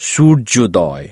সূর্যোদয়